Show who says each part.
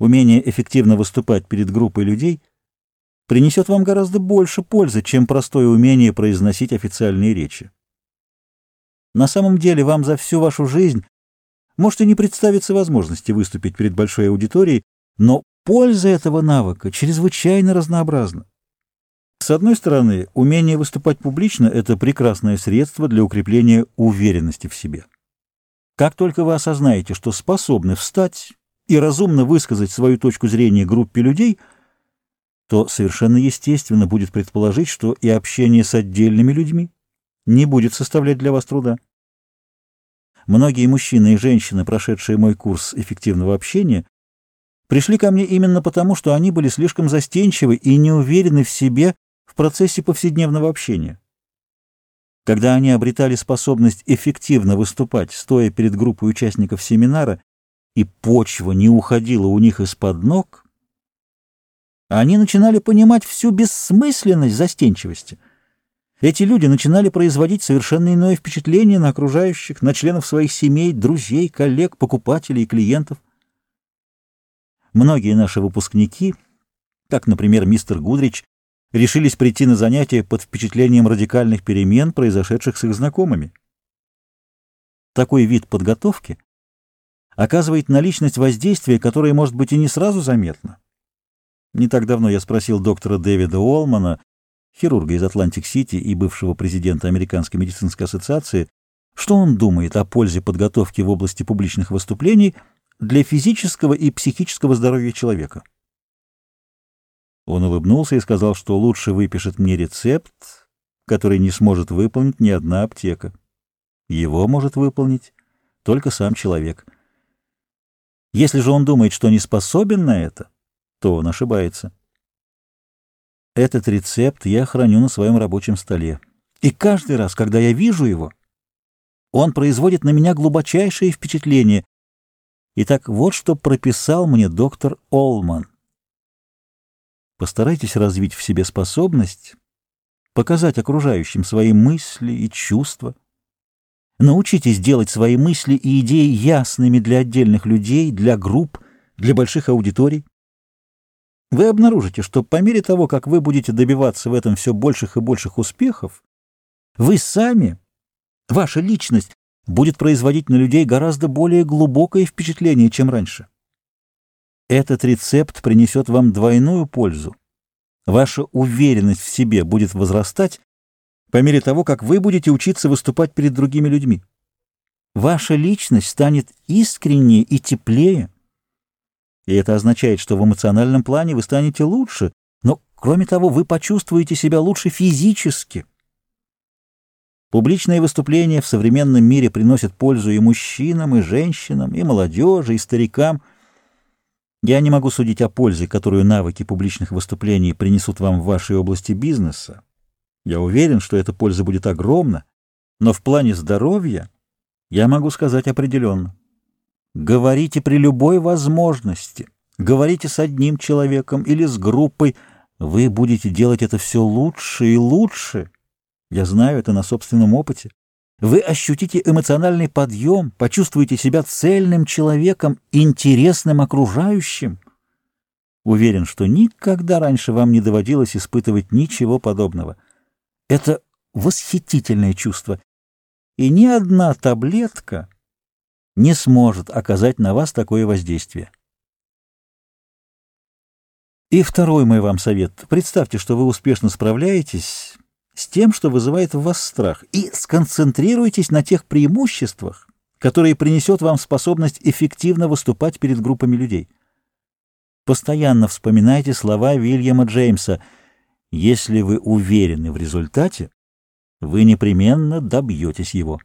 Speaker 1: умение эффективно выступать перед группой людей принесет вам гораздо больше пользы, чем простое умение произносить официальные речи. На самом деле вам за всю вашу жизнь может и не представиться возможности выступить перед большой аудиторией, но польза этого навыка чрезвычайно разнообразна. С одной стороны, умение выступать публично – это прекрасное средство для укрепления уверенности в себе. Как только вы осознаете, что способны встать и разумно высказать свою точку зрения группе людей, то совершенно естественно будет предположить, что и общение с отдельными людьми не будет составлять для вас труда. Многие мужчины и женщины, прошедшие мой курс эффективного общения, пришли ко мне именно потому, что они были слишком застенчивы и не уверены в себе в процессе повседневного общения. Когда они обретали способность эффективно выступать, стоя перед группой участников семинара, и почва не уходила у них из-под ног, они начинали понимать всю бессмысленность застенчивости. Эти люди начинали производить совершенно иное впечатление на окружающих, на членов своих семей, друзей, коллег, покупателей и клиентов. Многие наши выпускники, как, например, мистер Гудрич, решились прийти на занятия под впечатлением радикальных перемен, произошедших с их знакомыми. Такой вид подготовки оказывает на личность воздействие, которое, может быть, и не сразу заметно. Не так давно я спросил доктора Дэвида Уолмана, хирурга из Атлантик-Сити и бывшего президента Американской медицинской ассоциации, что он думает о пользе подготовки в области публичных выступлений для физического и психического здоровья человека. Он улыбнулся и сказал, что лучше выпишет мне рецепт, который не сможет выполнить ни одна аптека. Его может выполнить только сам человек. Если же он думает, что не способен на это, то он ошибается. Этот рецепт я храню на своем рабочем столе. И каждый раз, когда я вижу его, он производит на меня глубочайшее впечатление. Итак, вот что прописал мне доктор Олман. Постарайтесь развить в себе способность показать окружающим свои мысли и чувства. Научитесь делать свои мысли и идеи ясными для отдельных людей, для групп, для больших аудиторий. Вы обнаружите, что по мере того, как вы будете добиваться в этом все больших и больших успехов, вы сами, ваша личность, будет производить на людей гораздо более глубокое впечатление, чем раньше. Этот рецепт принесет вам двойную пользу. Ваша уверенность в себе будет возрастать по мере того, как вы будете учиться выступать перед другими людьми. Ваша личность станет искреннее и теплее. И это означает, что в эмоциональном плане вы станете лучше, но, кроме того, вы почувствуете себя лучше физически. Публичные выступления в современном мире приносят пользу и мужчинам, и женщинам, и молодежи, и старикам – я не могу судить о пользе, которую навыки публичных выступлений принесут вам в вашей области бизнеса. Я уверен, что эта польза будет огромна, но в плане здоровья я могу сказать определенно. Говорите при любой возможности, говорите с одним человеком или с группой, вы будете делать это все лучше и лучше. Я знаю это на собственном опыте. Вы ощутите эмоциональный подъем, почувствуете себя цельным человеком, интересным окружающим. Уверен, что никогда раньше вам не доводилось испытывать ничего подобного. Это восхитительное чувство, и ни одна таблетка не сможет оказать на вас такое воздействие. И второй мой вам совет. Представьте, что вы успешно справляетесь с тем, что вызывает в вас страх, и сконцентрируйтесь на тех преимуществах, которые принесет вам способность эффективно выступать перед группами людей. Постоянно вспоминайте слова Вильяма Джеймса «Если вы уверены в результате, вы непременно добьетесь его».